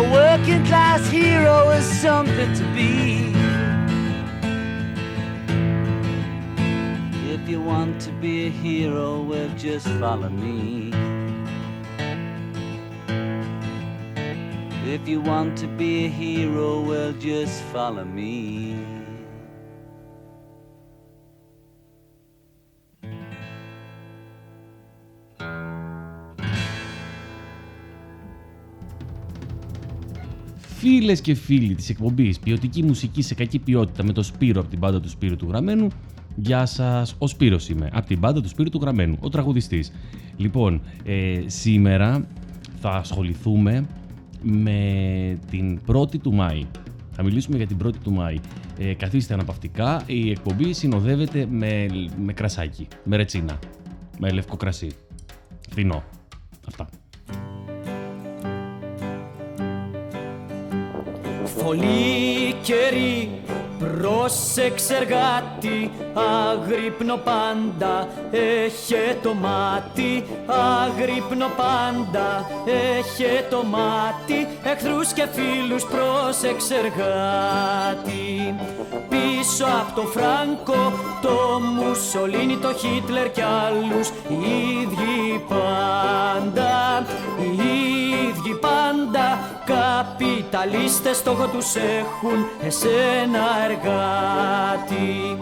A working class hero is something to be. If you want to be a hero, well, just follow me. If you want to be a hero, well, just follow me. Φίλες και φίλοι της εκπομπής Ποιοτική Μουσική σε Κακή Ποιότητα με το Σπύρο από την πάντα του Σπύρου του Γραμμένου. Γεια σας, ο Σπύρος είμαι, από την πάντα του Σπύρου του Γραμμένου, ο τραγουδιστής. Λοιπόν, ε, σήμερα θα ασχοληθούμε με την 1η του Μάη. Θα μιλήσουμε για την 1η του Μάη. Ε, καθίστε αναπαυτικά, η εκπομπή συνοδεύεται με, με κρασάκι, με ρετσίνα, με λευκό κρασί. Φθηνό. Αυτά. Θολή καιρή, πρόσεξε εργάτη, αγρύπνο πάντα, έχε το μάτι, αγρύπνο πάντα, έχε το μάτι, εχθρούς και φίλους πρόσεξε εργάτη. Πίσω από το Φράνκο, το Μουσολίνι, το Χίτλερ κι άλλους, οι ίδιοι πάντα, οι ίδιοι πάντα, καπιταλίστες στόχο τους έχουν εσένα εργάτη.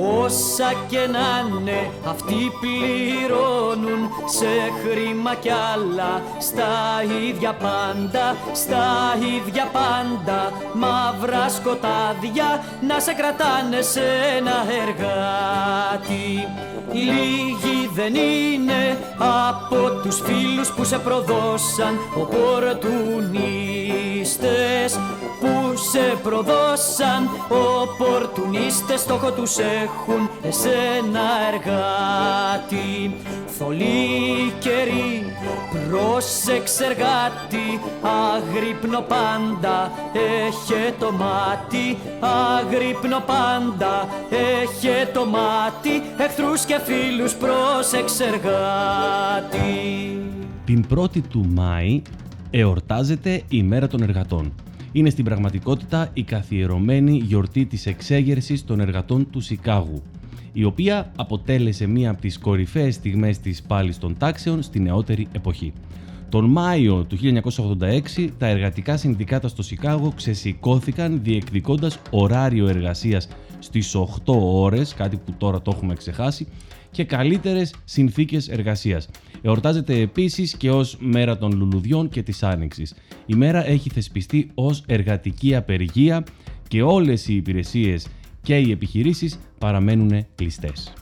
Όσα και να είναι αυτοί πληρώνουν σε χρήμα κι άλλα. Στα ίδια πάντα, στα ίδια πάντα Μαύρα σκοτάδια να σε κρατάνε σε ένα εργάτη. Λίγοι δεν είναι από τους φίλους που σε προδώσαν Οπορτουνίστες που σε προδώσαν Οπορτουνίστες στόχο τους έχουν εσένα εργάτη. Θολή καιρή, πρόσεξε εργάτη Αγρύπνο πάντα, έχε το μάτι. Αγρύπνο πάντα, έχε το μάτι Εχθρούς και φίλους πρόσεξε εργάτη. Την 1η του Μάη εορτάζεται η Μέρα των Εργατών. Είναι στην πραγματικότητα η καθιερωμένη γιορτή της εξέγερσης των εργατών του Σικάγου, η οποία αποτέλεσε μία από τις κορυφαίες στιγμές της πάλης των τάξεων στη νεότερη εποχή. Τον Μάιο του 1986 τα εργατικά συνδικάτα στο Σικάγο ξεσηκώθηκαν διεκδικώντας ωράριο εργασίας στις 8 ώρες, κάτι που τώρα το έχουμε ξεχάσει, και καλύτερες συνθήκες εργασίας. Εορτάζεται επίσης και ως μέρα των λουλουδιών και της Άνοιξης. Η μέρα έχει θεσπιστεί ως εργατική απεργία και όλες οι υπηρεσίες και οι επιχειρήσεις παραμένουν κλειστές.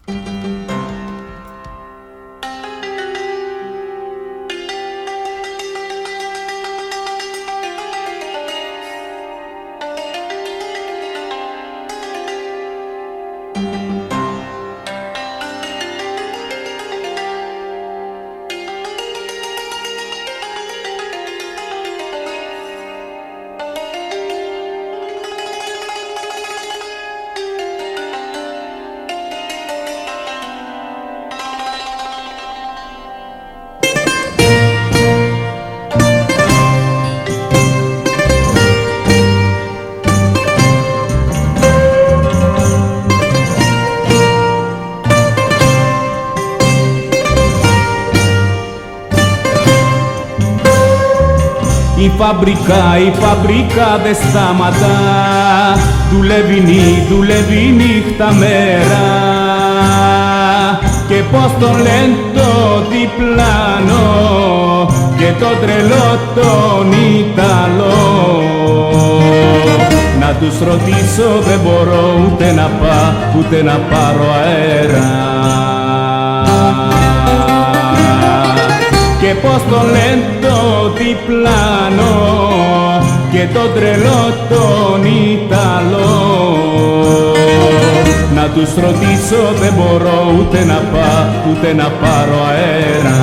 Φαμπρικά, η φαμπρικά δεν σταματά. Δουλεύει νύ, δουλεύει νύχτα μέρα. Και πως το λένε το διπλάνο Και το τρελό τον Ιταλό. Να τους ρωτήσω δεν μπορώ ούτε να πά, ούτε να πάρω αέρα και πως το λένε το διπλάνο και το τρελό τον Ιταλό. Να τους ρωτήσω δεν μπορώ ούτε να πά, ούτε να πάρω αέρα.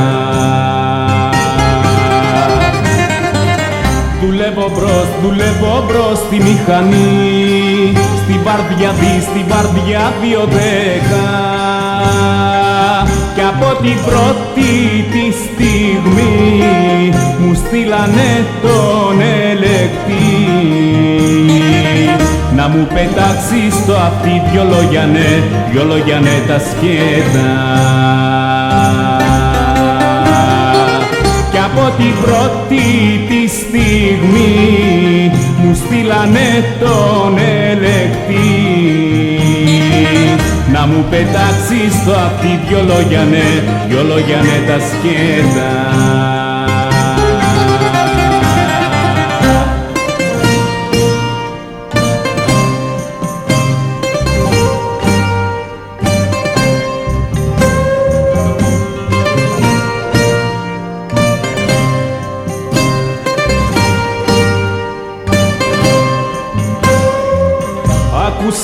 Δουλεύω μπρος, δουλεύω μπρος στη μηχανή. Στη βαρδιά δι, στη βαρδιά δύο δέκα. Κι από την πρώτη τη στιγμή Μου στείλανε τον ελεκτή. Να μου πετάξεις στο αυτί δυο λόγια ναι, δυο λόγια ναι τα σκέτα κι από την πρώτη τη στιγμή μου στείλανε τον ελεκτή να μου πετάξεις στο αυτί δυο λόγια ναι, δυο λόγια ναι τα σκέτα.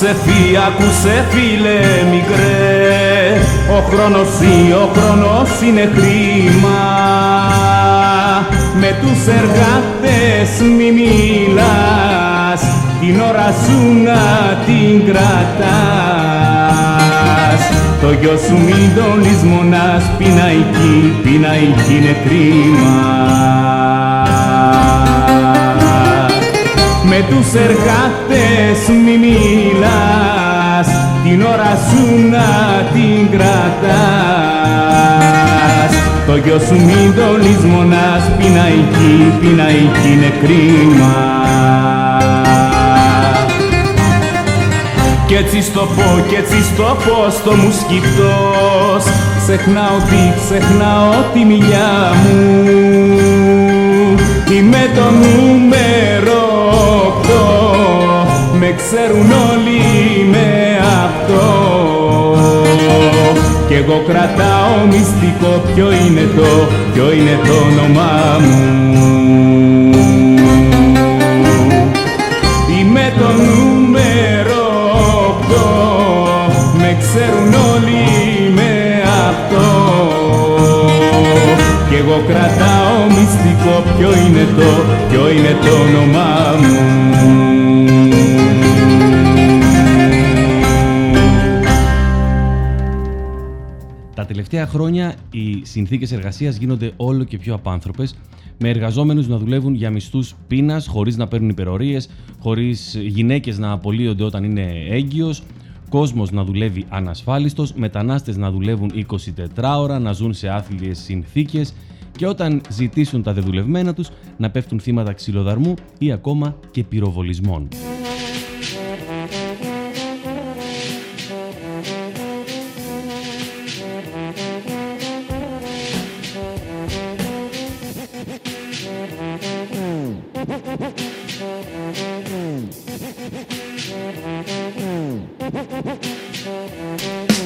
Άκουσε φύ, άκουσε φίλε μικρέ. Ο χρόνος ή ο χρόνος είναι χρήμα. Με τους εργάτες μη μιλάς. Την ώρα σου να την κρατάς. Το γιο σου μην τον λησμονάς Πειναϊκή, πειναϊκή είναι κρίμα με τους εργάτες μη μιλάς την ώρα σου να την κρατάς. Το γιο σου μην το λησμονάς πειναϊκή, πειναϊκή είναι κρίμα. Κι έτσι στο πω, κι έτσι στο πω στο μου σκυπτός Ξεχνάω τι, ξεχνάω τη μιλιά μου Είμαι το νούμερο 8 Με ξέρουν όλοι με αυτό. Κι εγώ κρατάω μυστικό ποιο είναι το, ποιο είναι το όνομά μου. Είμαι το νούμερο 8 Με ξέρουν όλοι με αυτό. Κι εγώ κρατάω μυστικό ποιο είναι το, ποιο είναι το όνομά μου. Τα τελευταία χρόνια οι συνθήκες εργασίας γίνονται όλο και πιο απάνθρωπες, με εργαζόμενους να δουλεύουν για μισθούς πείνας, χωρίς να παίρνουν υπερορίες, χωρίς γυναίκες να απολύονται όταν είναι έγκυος, κόσμος να δουλεύει ανασφάλιστος, μετανάστες να δουλεύουν 24 ώρα, να ζουν σε άθλιες συνθήκες και όταν ζητήσουν τα δεδουλευμένα τους να πέφτουν θύματα ξυλοδαρμού ή ακόμα και πυροβολισμών.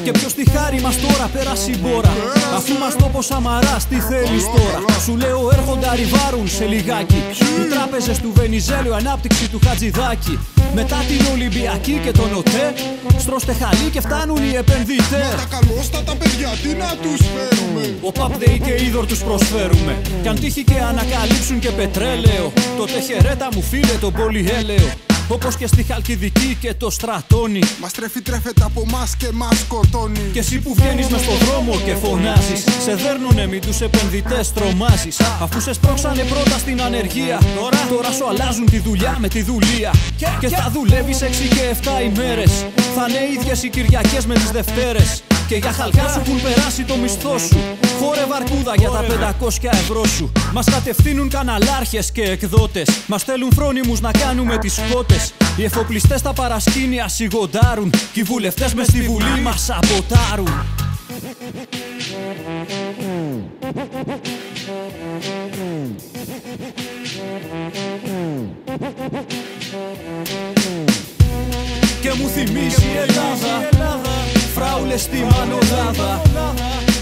Και ποιος τη χάρη μας τώρα πέρασε η μπόρα Αφού μας το πω Σαμαράς τι θέλεις τώρα; Σου λέω έρχονται αριβάρουν σε λιγάκι. Οι τράπεζες του Βενιζέλου, η ανάπτυξη του Χατζηδάκη. Μετά την Ολυμπιακή και τον ΟΤΕ Στρώστε χαλί και φτάνουν οι επενδυτές. Τα καλώστατα παιδιά, τι να τους φέρουμε; Ο Παπδέη και είδωρ τους προσφέρουμε. Κι αν τύχει και ανακαλύψουν και πετρέλαιο Τότε χαιρέτα μου φίλε τον πολυέλαιο Όπως και στη Χαλκιδική και το Στρατώνι. Μας τρέφει τρέφεται από μας και μας σκοτώνει. Και εσύ που βγαίνεις μες στον δρόμο και φωνάζεις Σε δέρνουνε μην τους επενδυτές τρομάζεις. Αφού σε σπρώξανε πρώτα στην ανεργία Τώρα, τώρα σου αλλάζουν τη δουλειά με τη δουλεία. Και θα δουλεύεις 6 και 7 ημέρες. Θα είναι ίδιες οι Κυριακές με τις Δευτέρες και για χαλκά σου έχουν περάσει το μισθό σου. Χόρευε αρκούδα για τα 500 ευρώ σου. Μας κατευθύνουν καναλάρχες και εκδότες. Μας στέλνουν φρόνιμους να κάνουμε τις κότες. Οι εφοπλιστές στα παρασκήνια σιγοντάρουν. Και οι βουλευτές μες στη βουλή μας σαμποτάρουν. Και μου θυμίζει η Ελλάδα Φράουλες στη μανοδάδα.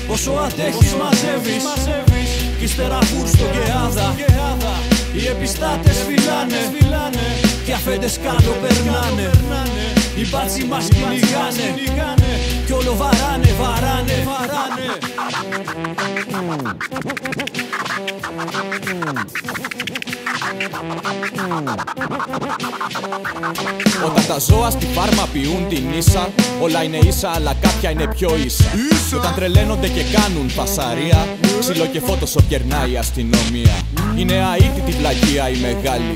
Όσο αντέχεις μαζεύεις Κι ύστερα φούρστο και άδα Οι επιστάτες φυλάνε Κι αφέντες κάτω περνάνε Οι μπάτσοι μας κυνηγάνε Κι όλο βαράνε, βαράνε, βαράνε Όταν τα ζώα στη φάρμα ποιούν την ίσα, όλα είναι ίσα, αλλά κάποια είναι πιο ίσα. Και όταν τρελαίνονται και κάνουν φασαρία, ξύλο και φώτος κερνάει η αστυνομία. Είναι αίτητη βλαγία η μεγάλη,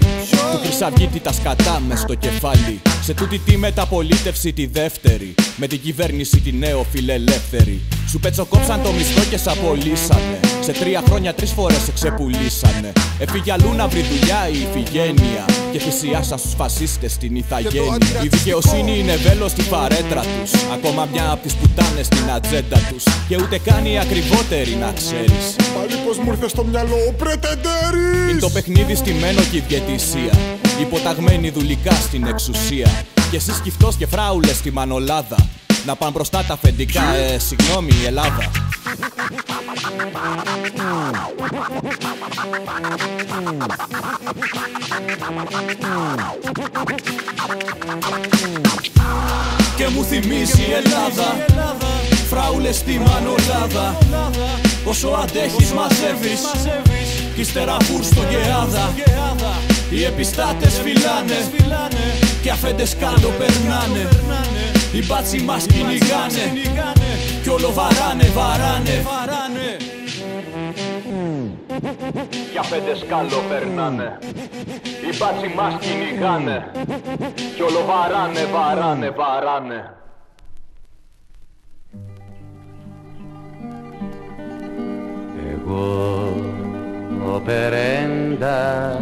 του χρυσαυγίτη τα σκατά μες στο κεφάλι. Σε τούτη τη μεταπολίτευση τη δεύτερη, με την κυβέρνηση τη νέο φιλελεύθερη. Σου πετσοκόψαν το μισθό και σ' απολύσανε. Σε τρία χρόνια τρεις φορές σε ξεπουλήσανε. Έφυγε αλλού να βρει δουλειά η Ιφηγένεια. Και θυσιάσα στους φασίστες την Ιθαγένεια. Η δικαιοσύνη είναι βέλος στη φαρέτρα τους. Ακόμα μια από τις πουτάνες στην ατζέντα τους. Και ούτε καν οι ακριβότεροι να ξέρεις. Πάλι πως μου ήρθε στο μυαλό ο πρετεντέρης Είναι το παιχνίδι στημένο και η διαιτησία. Υποταγμένη δουλικά στην εξουσία. Και εσύ σκυφτός και φράουλες στη μανολάδα. Να πάνε μπροστά τα αφεντικά, ε, συγγνώμη, η Ελλάδα. Και μου θυμίζει η Ελλάδα. Φράουλες στη μανολάδα. Όσο αντέχεις μαζεύεις. Κι ύστερα φούρστο και άδα Οι επιστάτες φυλάνε Κι αφέντες κάτω περνάνε. Οι μπάτσοι μας κυνηγάνε. Κι όλο βαράνε, βαράνε Για πέντε σκάλο περνάνε. Οι μπάτσοι μας κυνηγάνε. Κι όλο βαράνε, βαράνε, βαράνε. Εγώ ο Περέντα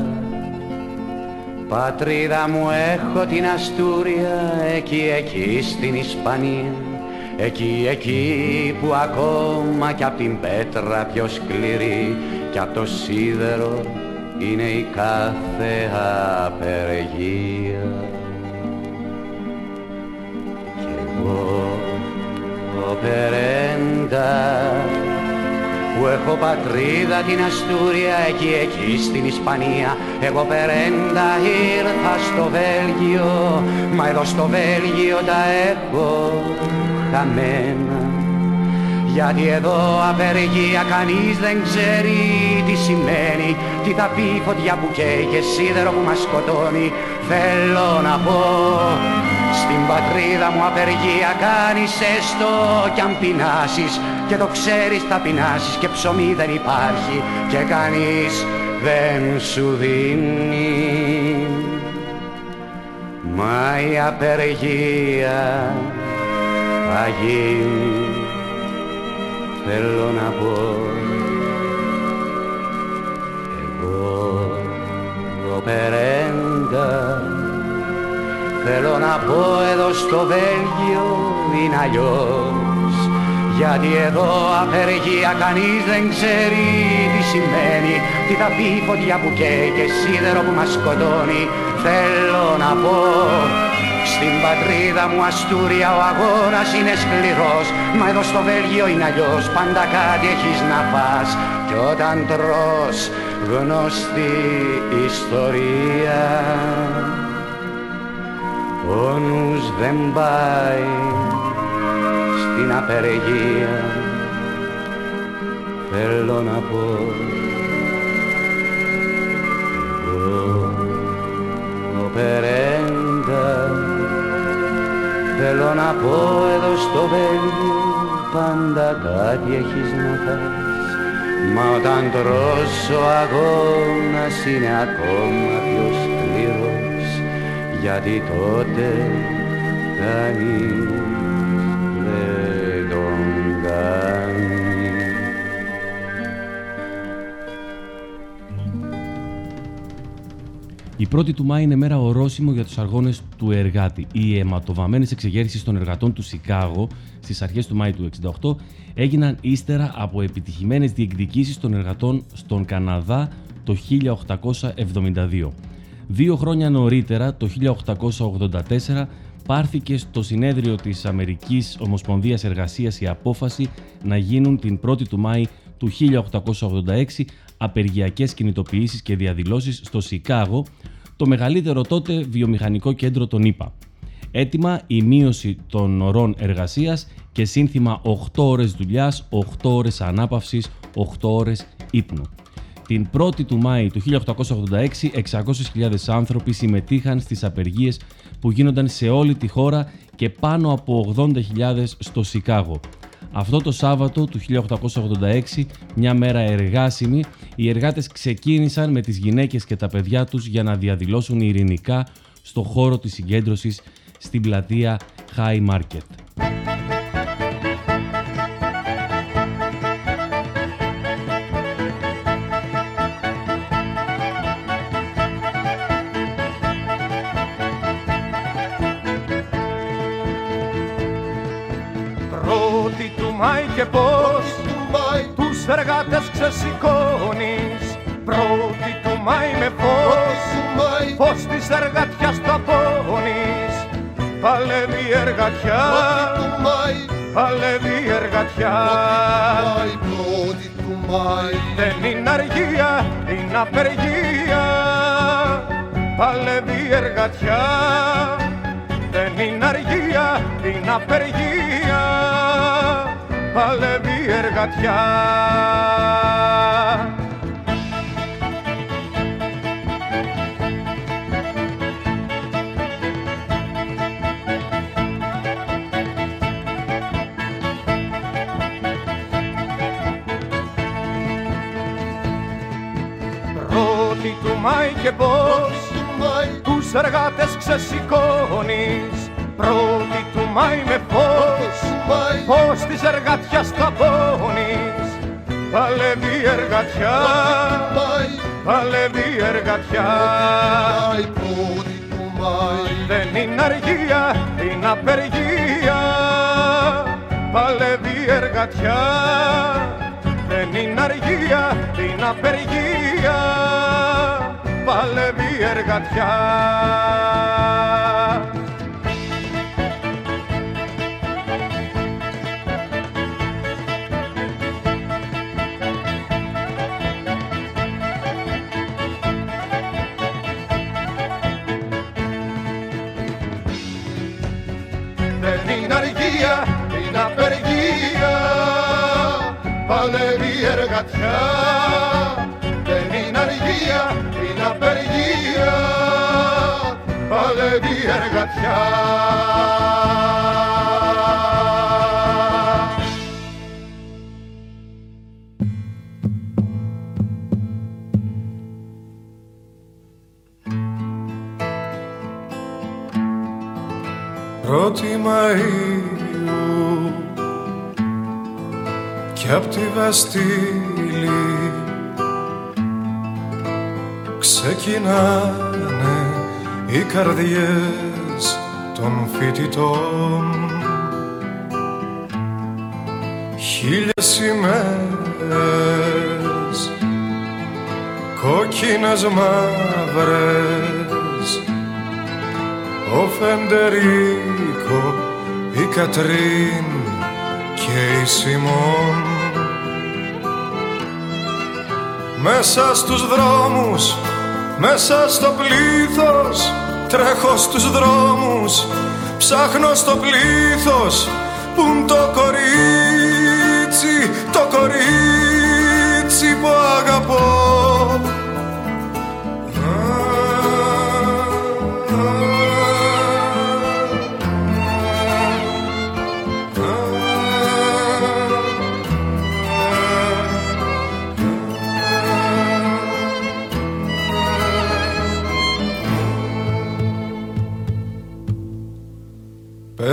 Πατρίδα μου έχω την Αστούρια εκεί εκεί στην Ισπανία. Εκεί εκεί που ακόμα κι απ' την πέτρα πιο σκληρή κι απ' το σίδερο είναι η κάθε απεργία. Κι εγώ ο Περέντα που έχω πατρίδα την Αστούρια εκεί εκεί στην Ισπανία. Εγώ περέντα ήρθα στο Βέλγιο μα εδώ στο Βέλγιο τα έχω χαμένα. Γιατί εδώ απεργία κανείς δεν ξέρει τι σημαίνει Τι θα πει φωτιά που καίει και σίδερο που μας σκοτώνει. Θέλω να πω στην πατρίδα μου απεργία κάνεις έστω κι αν πεινάσεις Και το ξέρεις θα πεινάσεις και ψωμί δεν υπάρχει Και κανείς δεν σου δίνει. Μα η απεργία θα γίνει θέλω να πω εγώ ο Περέντα θέλω να πω εδώ στο Βέλγιο είναι αλλιώς. Γιατί εδώ απεργία κανείς δεν ξέρει τι σημαίνει Τι θα πει φωτιά που καίει και σίδερο που μας σκοτώνει. Θέλω να πω στην πατρίδα μου Αστούρια ο αγώνας είναι σκληρός Μα εδώ στο Βέλγιο είναι αλλιώς Πάντα κάτι έχεις να φας Κι όταν τρως γνωστή ιστορία Ο νους δεν πάει στην απεργία. Θέλω να πω Εγώ ο Περέντα Θέλω να πω εδώ στο Βέλγιο πάντα κάτι έχεις να φας Μα όταν τρως ο αγώνας είναι ακόμα πιο σκληρός Γιατί τότε κανείς δεν τον κάνει Η 1η του Μάη είναι μέρα ορόσημο για τους αργώνε του εργάτη. Οι αιματοβαμμένες εξεγέρσεις των εργατών του Σικάγο στις αρχές του Μάη του 1968 έγιναν ύστερα από επιτυχημένες διεκδικήσεις των εργατών στον Καναδά το 1872. Δύο χρόνια νωρίτερα, το 1884, πάρθηκε στο συνέδριο της Αμερικής Ομοσπονδίας Εργασίας η απόφαση να γίνουν την 1η του Μάη του 1886 απεργιακές κινητοποιήσεις και διαδηλώσεις στο Σικάγο, το μεγαλύτερο τότε βιομηχανικό κέντρο των ΗΠΑ. Έτοιμα η μείωση των ωρών εργασίας και σύνθημα 8 ώρες δουλειάς, 8 ώρες ανάπαυσης, 8 ώρες ύπνου. Την 1η του Μάη του 1886, 600.000 άνθρωποι συμμετείχαν στις απεργίες που γίνονταν σε όλη τη χώρα και πάνω από 80.000 στο Σικάγο. Αυτό το Σάββατο του 1886, μια μέρα εργάσιμη, οι εργάτες ξεκίνησαν με τις γυναίκες και τα παιδιά τους για να διαδηλώσουν ειρηνικά στο χώρο της συγκέντρωσης στην πλατεία High Market. Και πώς τους εργάτες ξεσηκώνεις. Πρώτη του Μάη με φως, φως της εργατιάς τα πόνεις Παλεύει η εργατιά, παλεύει η εργατιά. Δεν είναι αργία, είναι απεργία. Παλεύει η εργατιά δεν είναι αργία, είναι απεργία παλεύει η εργατιά. Πρώτη του Μάη και πώς τους εργάτες ξεσηκώνεις Πρώτη του Μάη με φως, φως της εργατιάς τα πόνεις Παλεύει η εργατιά, παλεύει εργατιά. Δεν είναι αργία, είναι απεργία. Παλεύει εργατιά. Δεν είναι αργία, είναι απεργία. Παλεύει εργατιά Παλεύει εργατιά. Δεν είναι αργία, είναι απεργία. Παλεύει εργατιά. Πρώτη Μαΐου κι απ' τη Βαστήλη ξεκινάνε οι καρδιές των φοιτητών. Χίλιες ημέρες κόκκινες μαύρες. Ο Φεντερίκο, η Κατρίν και η Σιμών Μέσα στους δρόμους, μέσα στο πλήθος Τρέχω στους δρόμους, ψάχνω στο πλήθος Πουν το κορίτσι, το κορίτσι που αγαπώ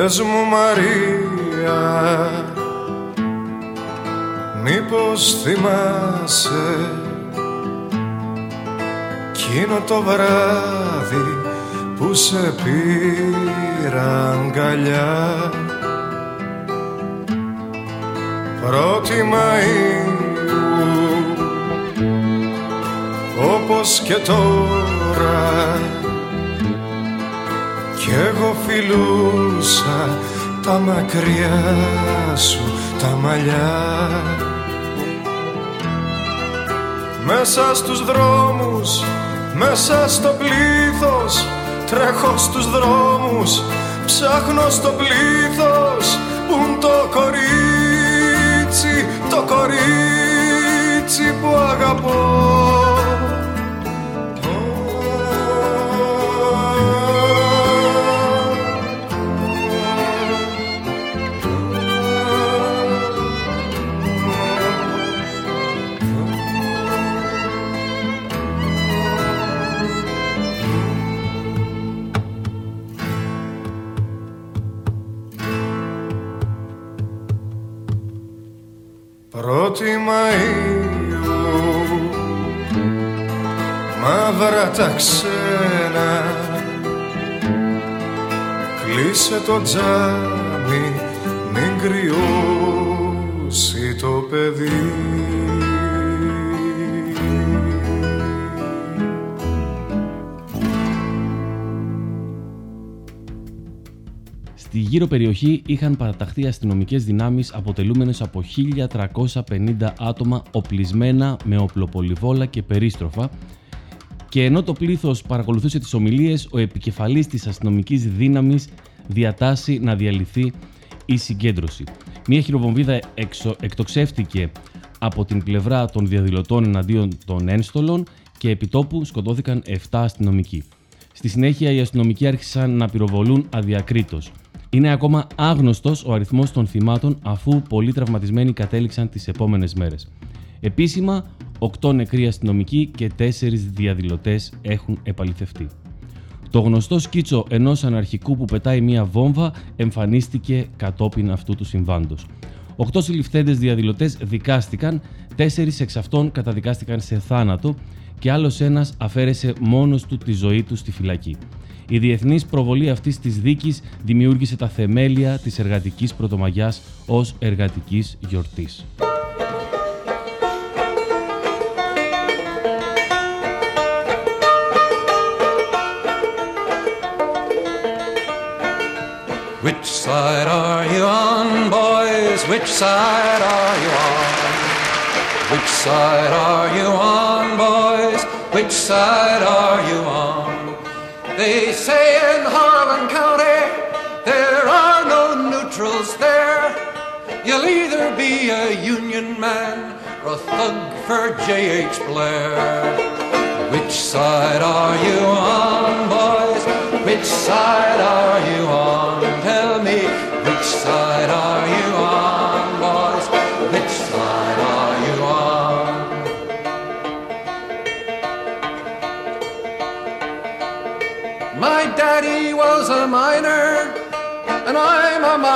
Πες μου Μαρία Μήπως θυμάσαι Κείνο το βράδυ που σε πήρα αγκαλιά. Πρώτη Μαΐου όπως και τώρα κι εγώ φιλούσα τα μακριά σου τα μαλλιά. Μέσα στους δρόμους, μέσα στο πλήθος Τρέχω στους δρόμους, ψάχνω στο πλήθος Πουν το κορίτσι, το κορίτσι που αγαπώ Πρώτη Μαΐου Μαύρα τα ξένα. Κλείσε το τζάμι Μην κρυώσει το παιδί γύρω περιοχή είχαν παραταχθεί αστυνομικές δυνάμεις αποτελούμενες από 1.350 άτομα οπλισμένα με οπλοπολιβόλα και περίστροφα. Και ενώ το πλήθος παρακολουθούσε τις ομιλίες, ο επικεφαλής της αστυνομικής δύναμης διατάσσει να διαλυθεί η συγκέντρωση. Μία χειροβομβίδα εξο, εκτοξεύτηκε από την πλευρά των διαδηλωτών εναντίον των ένστολων και επιτόπου σκοτώθηκαν 7 αστυνομικοί. Στη συνέχεια οι αστυνομικοί άρχισαν να πυροβολούν αδιακρίτως. Είναι ακόμα άγνωστος ο αριθμός των θυμάτων αφού πολλοί τραυματισμένοι κατέληξαν τις επόμενες μέρες. Επίσημα, 8 νεκροί αστυνομικοί και 4 διαδηλωτές έχουν επαληθευτεί. Το γνωστό σκίτσο ενός αναρχικού που πετάει μία βόμβα εμφανίστηκε κατόπιν αυτού του συμβάντος. Οκτώ συλληφθέντες διαδηλωτές δικάστηκαν Τέσσερις εξ αυτών καταδικάστηκαν σε θάνατο και άλλος ένας αφαίρεσε μόνος του τη ζωή του στη φυλακή. Η διεθνής προβολή αυτής της δίκης δημιούργησε τα θεμέλια της εργατικής πρωτομαγιάς ως εργατικής γιορτής. Which side are you on, boys? Which side are you on? Which side are you on, boys? Which side are you on? They say in Harlan County there are no neutrals there. You'll either be a Union man or a thug for J.H. Blair. Which side are you on, boys? Which side are you on?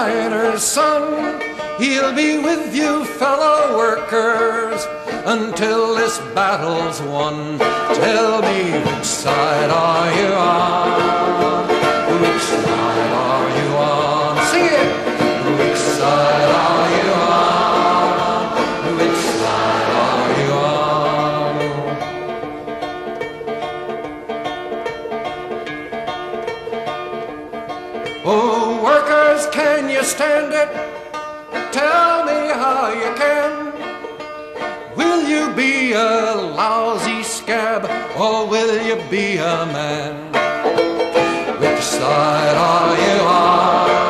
Miner's son. He'll be with you, fellow workers, until this battle's won. Tell me, which side are you on? Which side are you on? Sing it! Which side you can. Will you be a lousy scab or will you be a man? Which side are you on?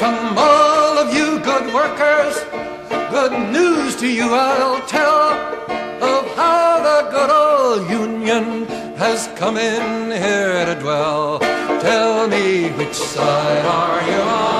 Come, all of you good workers, good news to you I'll tell of how the good old Union has come in here to dwell. Tell me which side are you on,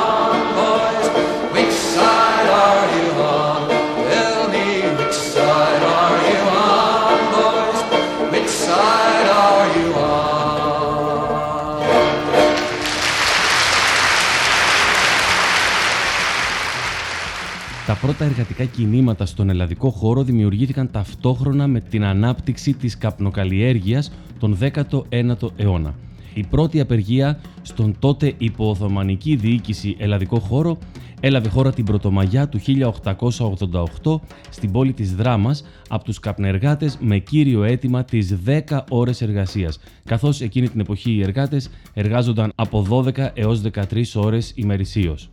Τα πρώτα εργατικά κινήματα στον ελλαδικό χώρο δημιουργήθηκαν ταυτόχρονα με την ανάπτυξη της καπνοκαλλιέργειας τον 19ο αιώνα. Η πρώτη απεργία στον τότε υπооθωμανική διοίκηση ελλαδικό χώρο έλαβε χώρα την Πρωτομαγιά του 1888 στην πόλη της Δράμας από τους καπνεργάτες με κύριο αίτημα τις 10 ώρες εργασίας, καθώς εκείνη την εποχή οι εργάτες εργάζονταν από 12 έως 13 ώρες ημερησίως.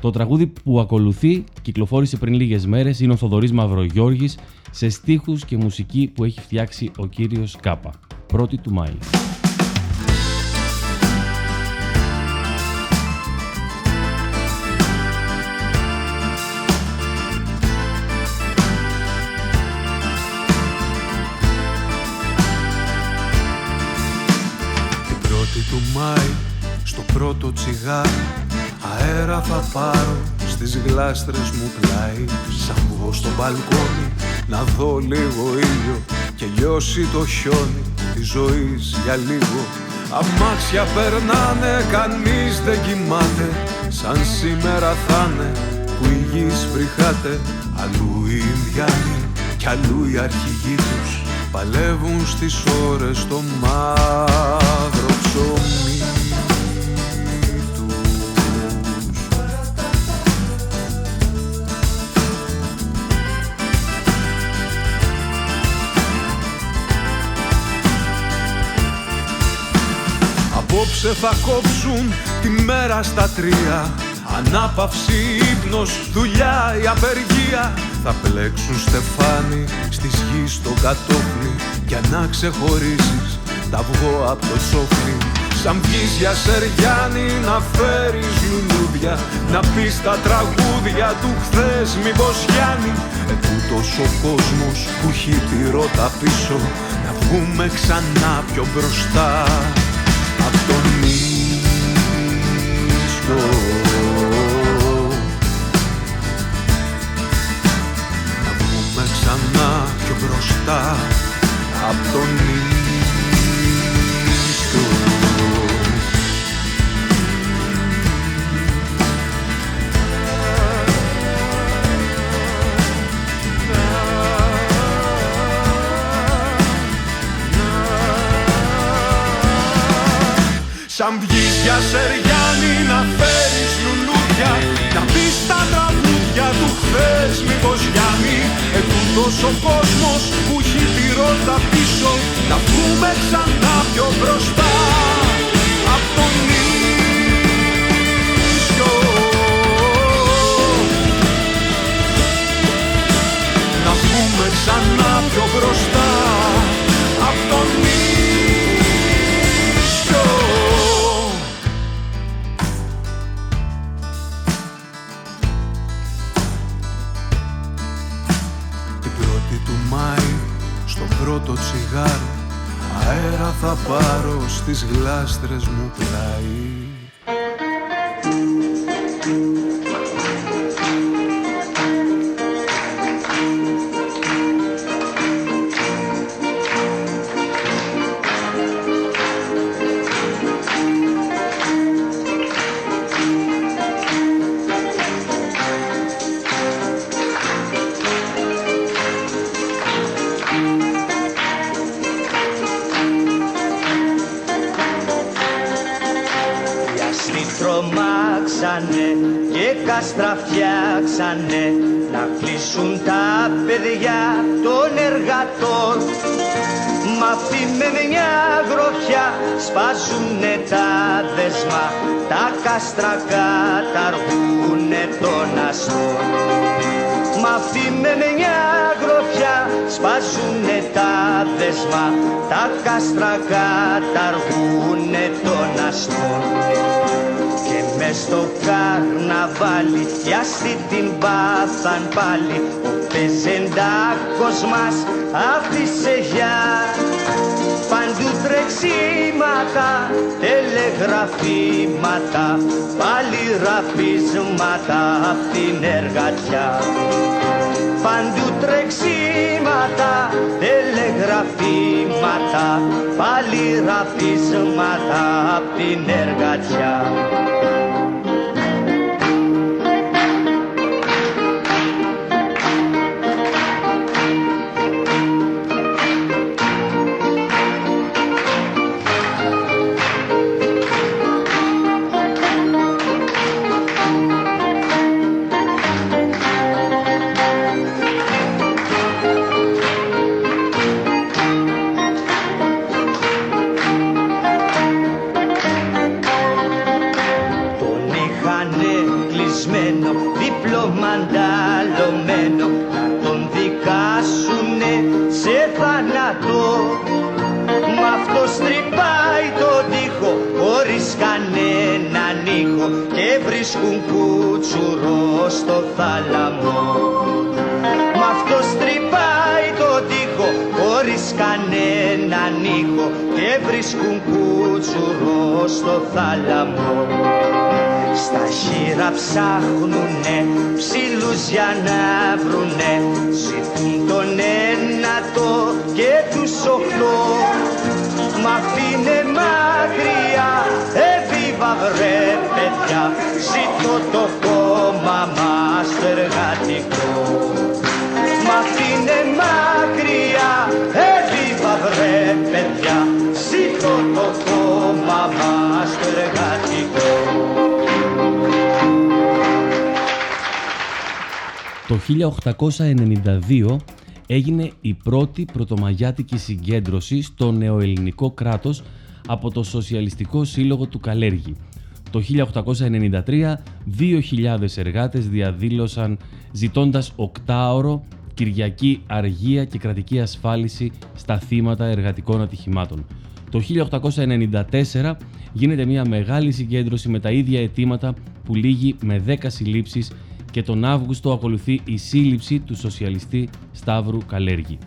Το τραγούδι που ακολουθεί κυκλοφόρησε πριν λίγες μέρες είναι ο Θοδωρής Μαυρογιώργης σε στίχους και μουσική που έχει φτιάξει ο κύριος Κάπα. Πρώτη του Μάη. Την πρώτη του Μάη στο πρώτο τσιγάρι Αέρα θα πάρω στις γλάστρες μου πλάι. Σαν βγω στο μπαλκόνι να δω λίγο ήλιο Και λιώσει το χιόνι της ζωής για λίγο. Αμάξια περνάνε, κανείς δεν κοιμάται. Σαν σήμερα θα είναι που η γης βρυχάται Αλλού οι Ινδιάνοι κι αλλού οι αρχηγοί τους Παλεύουν στις ώρες το μαύρο Απόψε θα κόψουν τη μέρα στα τρία. Ανάπαυση, ύπνος, δουλειά, η απεργία. Θα πλέξουν στεφάνι στις γης στο κατόφλι. Για να ξεχωρίσεις τα αυγό από το τσόφλι. Σαν βγεις για Σεριάννη να φέρεις λουλούδια. Να πεις τα τραγούδια του χθες μήπως Γιάννη. Ε τούτος ο κόσμος που έχει τη ρότα πίσω. Να βγούμε ξανά πιο μπροστά ίσιο Να βγούμε ξανά πιο μπροστά Απ' τον ίσιο Σαν βγεις για Σεριάννη να φέρεις λουλούδια Να πεις τα τραγούδια του χθες μήπως Γιάννη Ε τούτος ο κόσμος που έχει τη ρότα πίσω Να βγούμε ξανά πιο μπροστά Απ' τον ίσιο. Να βγούμε ξανά πιο μπροστά πρώτο τσιγάρο αέρα θα πάρω στις γλάστρες μου πλάι μια γροφιά σπάζουνε τα δεσμά τα κάστρα καταργούνε τον αστών Μα αυτοί με μια γροφιά σπάζουνε τα δεσμά τα κάστρα καταργούνε τον αστών και μες στο καρναβάλι κι άστι την πάθαν πάλι ο πεζεντάκος μας άφησε για Παντού τρεξίματα, τελεγραφήματα, πάλι ραφίσματα απ' την εργατιά. Παντού τρεξίματα, τελεγραφήματα, πάλι ραφίσματα απ' την εργατιά. Στο θάλαμο. Στα χείρα ψάχνουνε ψήλους για να βρουνε. Ζητούν τον ένατο και τους οχτώ. Μ' αφήνε μακριά, εβίβα βρε παιδιά. Ζήτω το κόμμα μας το εργατικό εργατικό Το 1892 έγινε η πρώτη πρωτομαγιάτικη συγκέντρωση στο νεοελληνικό κράτος από το Σοσιαλιστικό Σύλλογο του Καλέργη. Το 1893 2.000 εργάτες διαδήλωσαν ζητώντας οκτάωρο Κυριακή αργία και κρατική ασφάλιση στα θύματα εργατικών ατυχημάτων. Το 1894 γίνεται μια μεγάλη συγκέντρωση με τα ίδια αιτήματα που λύγει με 10 συλλήψεις και τον Αύγουστο ακολουθεί η σύλληψη του σοσιαλιστή Σταύρου Καλέργη.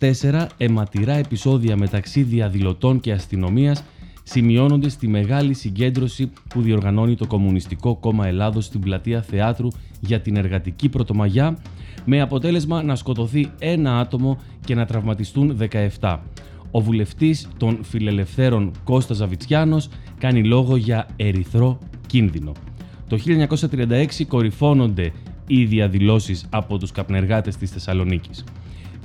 1924 αιματηρά επεισόδια μεταξύ διαδηλωτών και αστυνομίας σημειώνονται στη μεγάλη συγκέντρωση που διοργανώνει το Κομμουνιστικό Κόμμα Ελλάδος στην πλατεία Θεάτρου για την Εργατική Πρωτομαγιά με αποτέλεσμα να σκοτωθεί ένα άτομο και να τραυματιστούν 17. Ο βουλευτής των φιλελευθέρων Κώστας Ζαβιτσιάνος κάνει λόγο για ερυθρό κίνδυνο. Το 1936 κορυφώνονται οι διαδηλώσεις από τους καπνεργάτες της Θεσσαλονίκης.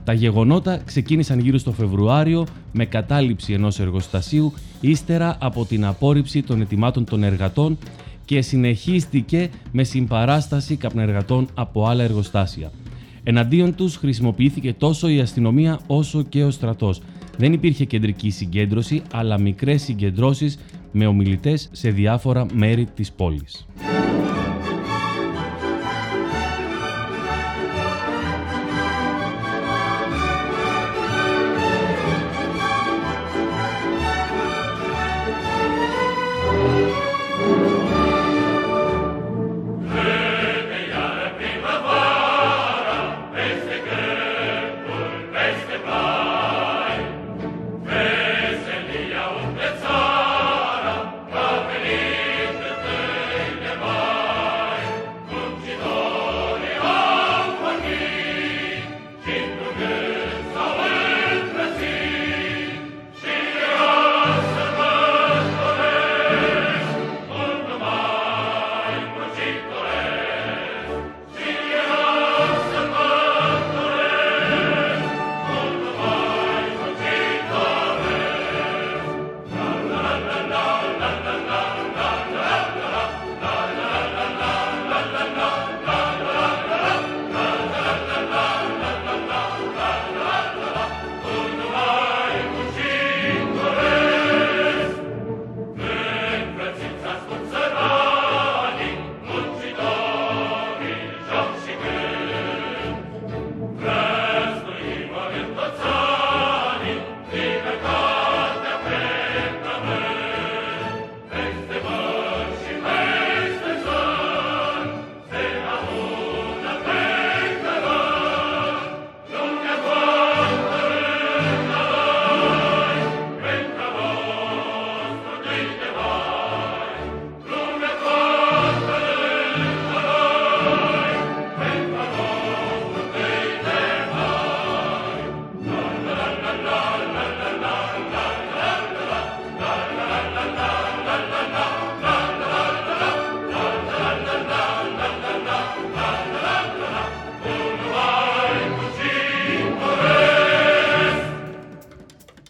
Τα γεγονότα ξεκίνησαν γύρω στο Φεβρουάριο με κατάληψη ενός εργοστασίου ύστερα από την απόρριψη των ετοιμάτων των εργατών και συνεχίστηκε με συμπαράσταση καπνεργατών από άλλα εργοστάσια. Εναντίον τους χρησιμοποιήθηκε τόσο η αστυνομία όσο και ο στρατός. Δεν υπήρχε κεντρική συγκέντρωση, αλλά μικρές συγκεντρώσεις με ομιλητές σε διάφορα μέρη της πόλης.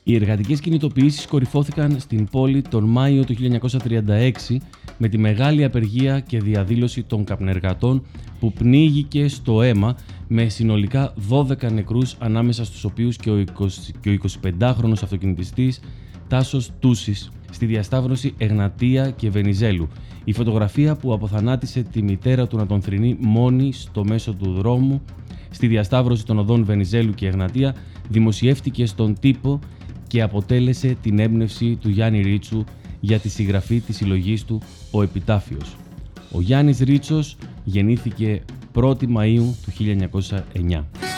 Οι εργατικές κινητοποιήσεις κορυφώθηκαν στην πόλη τον Μάιο του 1936 με τη μεγάλη απεργία και διαδήλωση των καπνεργατών που πνίγηκε στο αίμα με συνολικά 12 νεκρούς ανάμεσα στους οποίους και ο, 20, και ο 25χρονος αυτοκινητιστής Τάσος Τούσης στη διασταύρωση Εγνατία και Βενιζέλου. Η φωτογραφία που αποθανάτησε τη μητέρα του να τον θρυνεί μόνη στο μέσο του δρόμου στη διασταύρωση των οδών Βενιζέλου και Εγνατία δημοσιεύτηκε στον τύπο και αποτέλεσε την έμπνευση του Γιάννη Ρίτσου για τη συγγραφή της συλλογής του «Ο Επιτάφιος». Ο Γιάννης Ρίτσος γεννήθηκε 1η Μαΐου του 1909.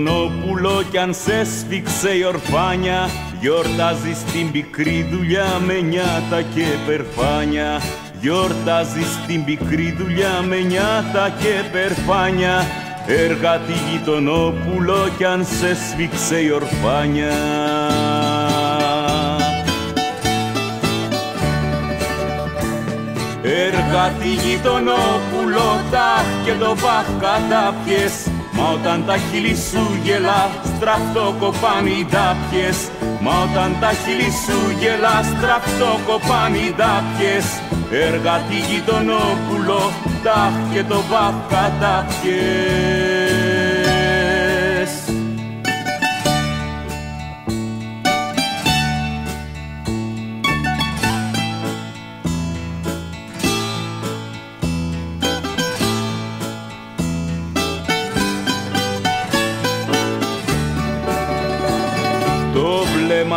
Γειτονόπουλο κι αν σε σφίξε η ορφάνια Γιορτάζεις την πικρή δουλειά με νιάτα και περφάνια. Γιορτάζεις την πικρή δουλειά με νιάτα και περφάνια. Εργάτη γειτονόπουλο κι αν σε σφίξε η ορφάνια. Εργάτη γειτονόπουλο τάχ και το βαχ κατάπιες Μα όταν τα χείλη σου γελά στραφτό κοπάνι τα πιες Μα όταν τα χείλη σου γελά στραφτό κοπάνι τα πιες Εργάτη γειτονόπουλο τάχ και το βαχ κατάπιες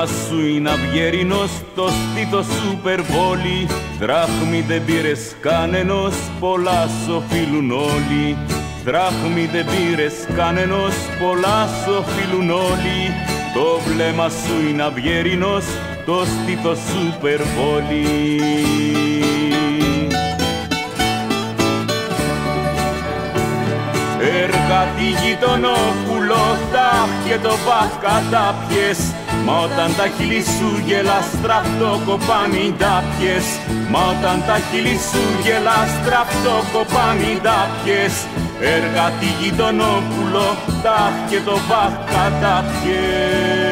βλέμμα σου είναι αυγερινός, το στήθο σου περβόλη Δράχμη δεν πήρες κανενός, πολλά σ' οφείλουν όλοι. Δράχμη δεν πήρες κανενός, πολλά σ' οφείλουν όλοι. Το βλέμμα σου είναι αυγερινός, το στήθο σου περβόλη Εργάτη γειτονόπουλο τάχ και το βαχ κατάπιες Μα όταν τα χείλη σου γελάς στραφτό κοπάνι τα πιες Μα όταν τα χείλη σου γελάς στραφτό κοπάνι τα πιες Εργάτη γειτονόπουλο τάχ και το βαχ κατάπιες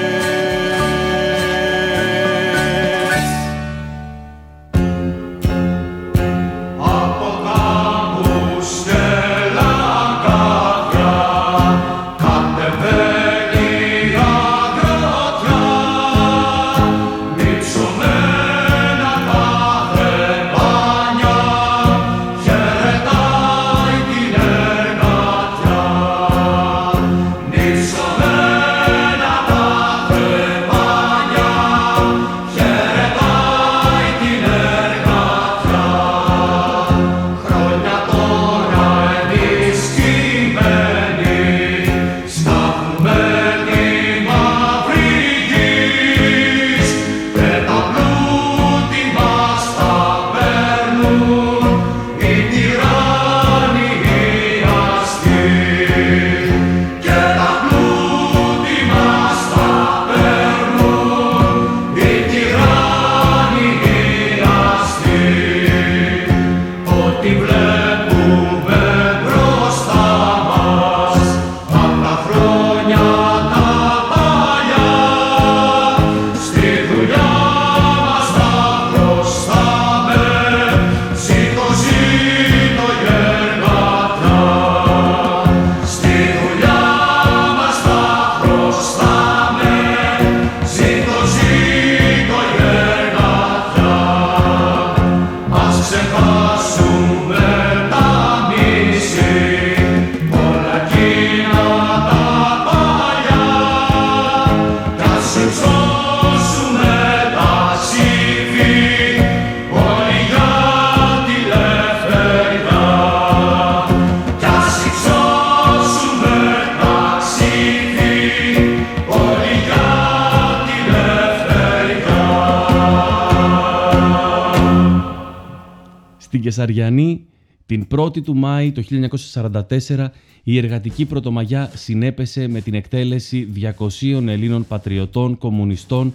Κεσαριανή, την 1η του Μάη το 1944, η εργατική πρωτομαγιά συνέπεσε με την εκτέλεση 200 Ελλήνων πατριωτών, κομμουνιστών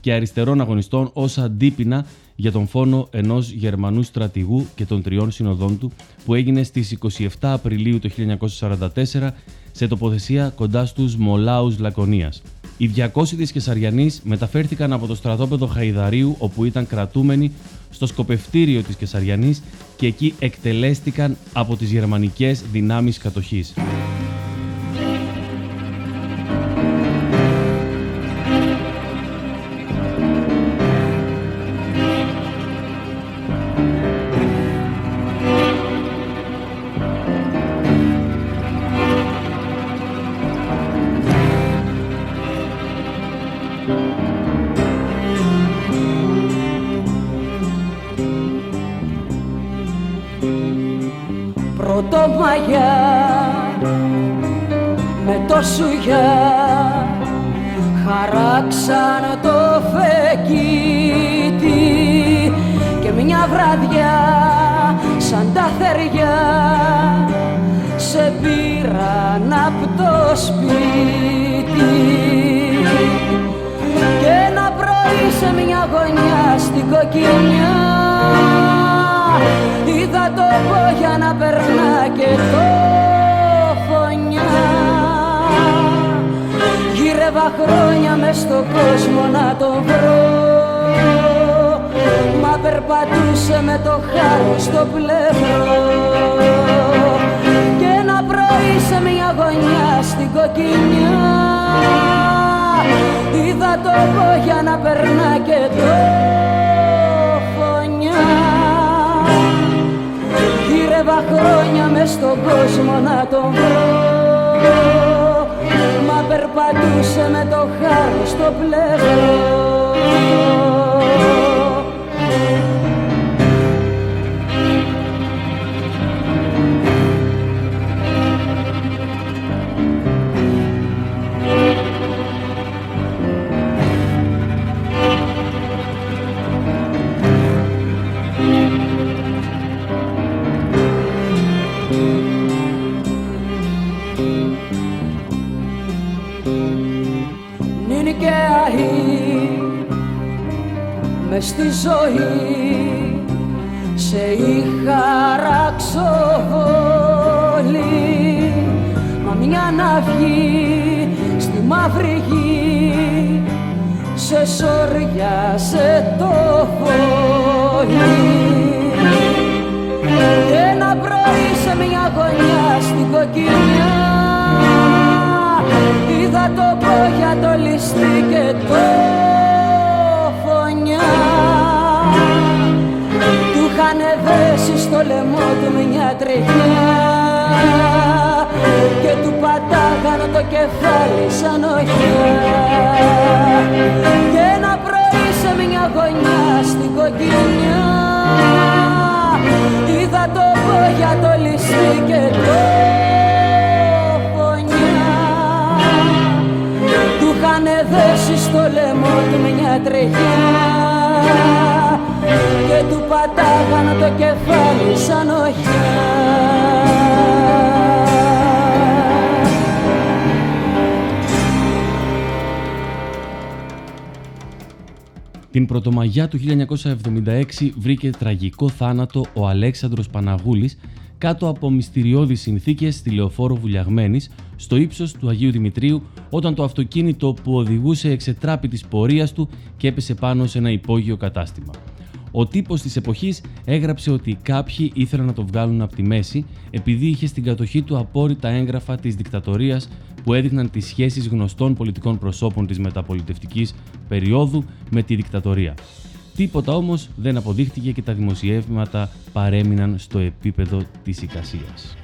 και αριστερών αγωνιστών ως αντίπεινα για τον φόνο ενός Γερμανού στρατηγού και των τριών συνοδών του που έγινε στις 27 Απριλίου του 1944 σε τοποθεσία κοντά στους Μολάους Λακωνίας. Οι 200 της Κεσαριανής μεταφέρθηκαν από το στρατόπεδο Χαϊδαρίου όπου ήταν κρατούμενοι στο σκοπευτήριο της Κεσαριανής και εκεί εκτελέστηκαν από τις γερμανικές δυνάμεις κατοχής. Μες στη ζωή. Σε είχα ραξοβόλη μα μια να βγει στη μαύρη γη σε σόριασε το φωλί κεφάλι σαν οχιά. Και ένα πρωί σε μια γωνιά στην κοκκινιά. Είδα το πόγια το ληστή και το φωνιά. Του είχαν δέσει στο λαιμό του μια τρεχιά. Και του πατάγαν το κεφάλι σαν οχιά Την Πρωτομαγιά του 1976 βρήκε τραγικό θάνατο ο Αλέξανδρος Παναγούλης κάτω από μυστηριώδεις συνθήκες στη Λεωφόρο Βουλιαγμένης στο ύψος του Αγίου Δημητρίου όταν το αυτοκίνητο που οδηγούσε εξετράπη της πορείας του και έπεσε πάνω σε ένα υπόγειο κατάστημα. Ο τύπος της εποχής έγραψε ότι κάποιοι ήθελαν να το βγάλουν από τη μέση επειδή είχε στην κατοχή του απόρριτα έγγραφα της δικτατορίας που έδειχναν τις σχέσεις γνωστών πολιτικών προσώπων της μεταπολιτευτικής περίοδου με τη δικτατορία. Τίποτα όμως δεν αποδείχτηκε και τα δημοσιεύματα παρέμειναν στο επίπεδο της εικασίας.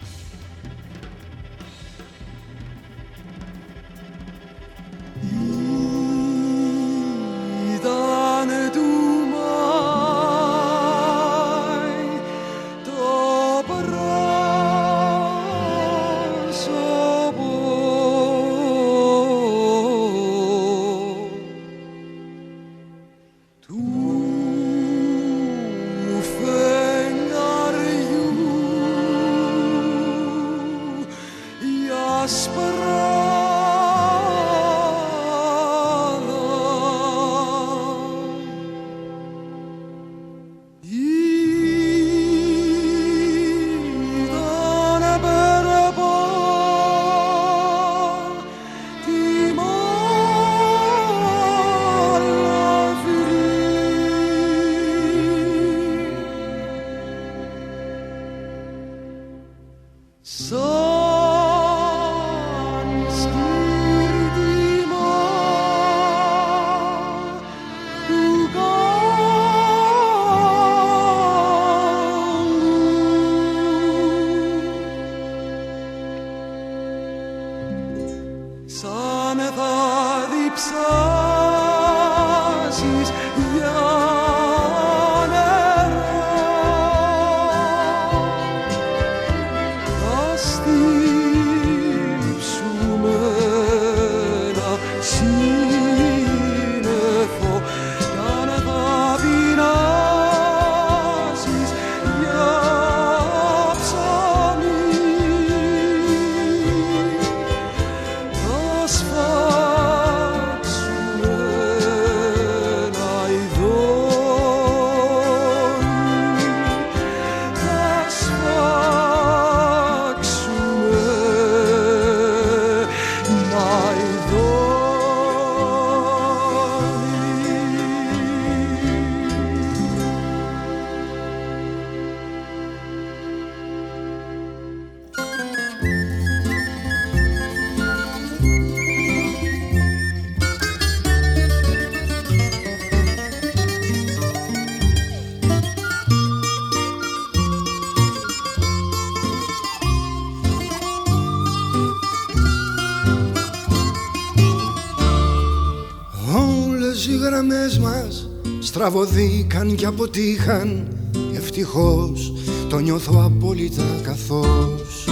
Στραβωθήκαν και αποτύχαν. Ευτυχώς το νιώθω απόλυτα καθώς.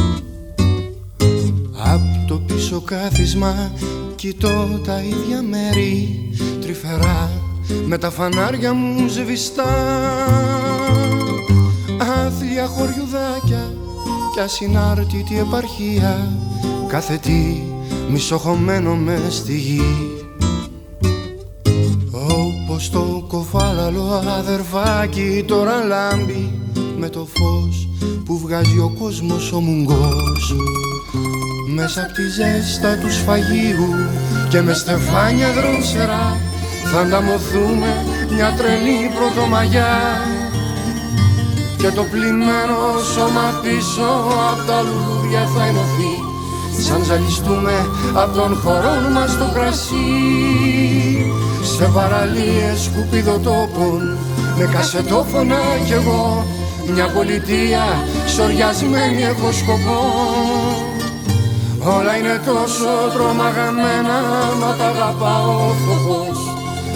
Απ' το πίσω κάθισμα κοιτώ τα ίδια μέρη. Τρυφερά με τα φανάρια μου σβηστά. Άθλια χωριουδάκια κι ασυνάρτητη επαρχία. Κάθε τι μισοχωμένο μες στη γη κοφάλαλο αδερφάκι τώρα λάμπει Με το φως που βγάζει ο κόσμος ο μουγκός. Μέσα απ' τη ζέστα τους σφαγίου και με στεφάνια δρόσερα Θα ανταμωθούμε μια τρελή πρωτομαγιά. Και το πλημμένο σώμα πίσω απ' τα λουλούδια θα ενωθεί Σαν ζαλιστούμε απ' τον χώρο μας το κρασί Σε παραλίες σκουπιδοτόπων με κασετόφωνα κι εγώ Μια πολιτεία σοριασμένη έχω σκοπό. Όλα είναι τόσο τρομαγαμένα μα τα αγαπάω φτωχός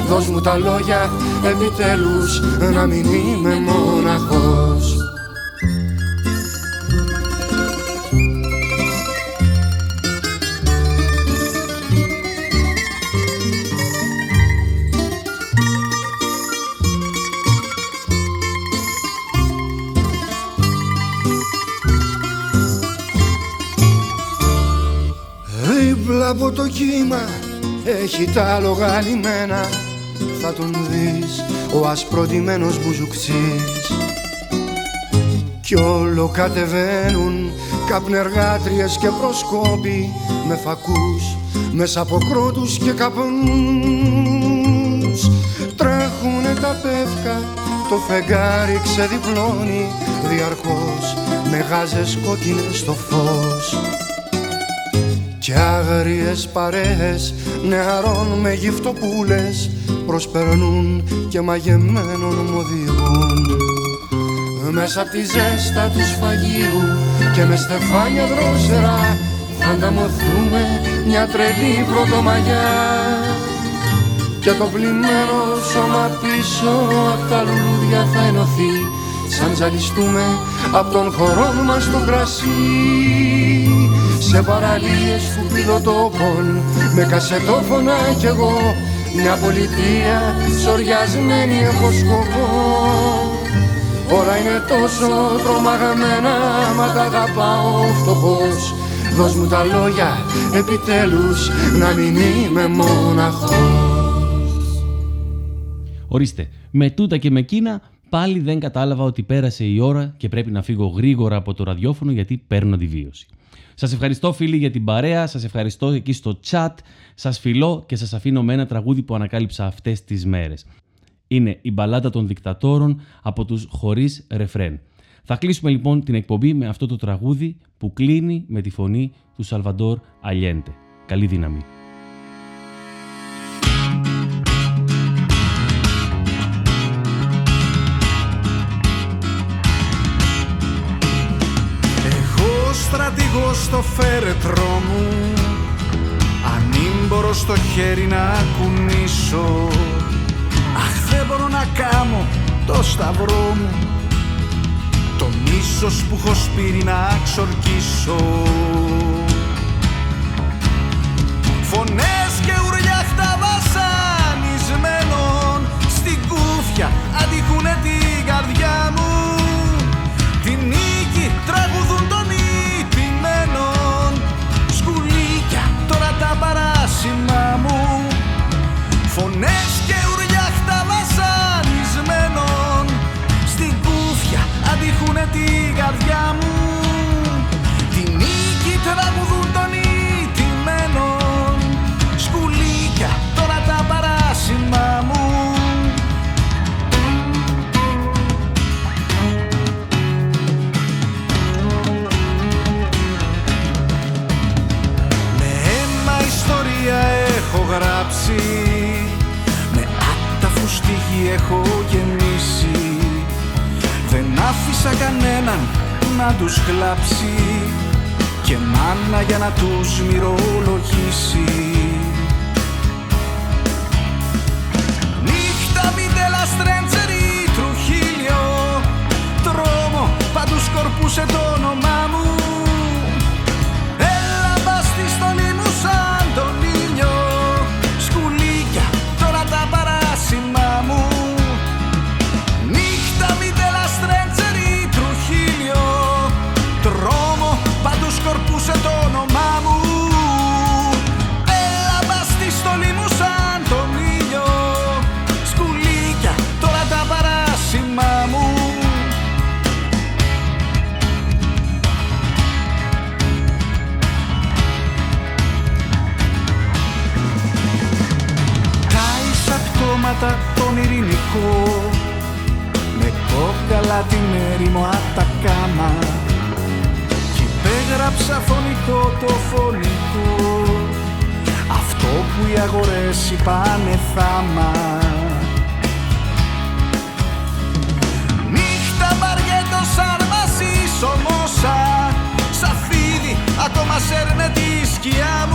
Δώσ' μου τα λόγια επιτέλους να μην είμαι μοναχός κύμα. Έχει τα άλογα λιμένα Θα τον δεις ο ασπροτημένος μπουζουξής. Κι όλο κατεβαίνουν καπνεργάτριες και προσκόποι Με φακούς μέσα από κρότους και καπνούς. Τρέχουνε τα πεύκα, το φεγγάρι ξεδιπλώνει Διαρκώς με γάζες κόκκινες στο φως κι άγριες παρέες νεαρών με γυφτοπούλες Προσπερνούν και μαγεμένων μου οδηγούν Μέσα απ' τη ζέστα τους σφαγίου και με στεφάνια δρόσερα Θα ανταμωθούμε μια τρελή πρωτομαγιά. Και το πλημμένο σώμα πίσω απ' τα λουλούδια θα ενωθεί Σαν ζαλιστούμε απ' τον χωρό μας το κρασί σε παραλίες σκουπιδοτόπων με κασετόφωνα κι εγώ. Μια πολιτεία σοριασμένη έχω σκοπό. Όλα είναι τόσο τρομαγαμένα μα τα αγαπάω φτωχός Δώσ' μου τα λόγια επιτέλους να μην είμαι μοναχός Ορίστε, με τούτα και με εκείνα πάλι δεν κατάλαβα ότι πέρασε η ώρα και πρέπει να φύγω γρήγορα από το ραδιόφωνο γιατί παίρνω αντιβίωση. Σας ευχαριστώ φίλοι για την παρέα, σας ευχαριστώ εκεί στο chat, σας φιλώ και σας αφήνω με ένα τραγούδι που ανακάλυψα αυτές τις μέρες. Είναι η μπαλάτα των δικτατόρων από τους χωρίς ρεφρέν. Θα κλείσουμε λοιπόν την εκπομπή με αυτό το τραγούδι που κλείνει με τη φωνή του Σαλβαντόρ Αλιέντε. Καλή δύναμη. Στο φέρετρό μου Ανήμπορο στο χέρι να κουνήσω. Αχ δεν μπορώ να κάμω το σταυρό μου Το μίσος που έχω σπείρει να ξορκίσω. Φωνές και ουρλιάχτα βασανισμένων Στην κούφια αντιχούνε την καρδιά μου Κανέναν να τους κλάψει και μάνα για να τους μυρολογήσει. Νύχτα μην τρουχίλιο τρόμο παντού σκορπούσε το όνομά μου. την έρημο Ατακάμα κι υπέγραψα φωνικό το φωνικό. Αυτό που οι αγορές είπανε θάμα. Νύχτα μπαριέτο σαν μαζί σωμόσα Σαφίδι ακόμα σέρνε τη σκιά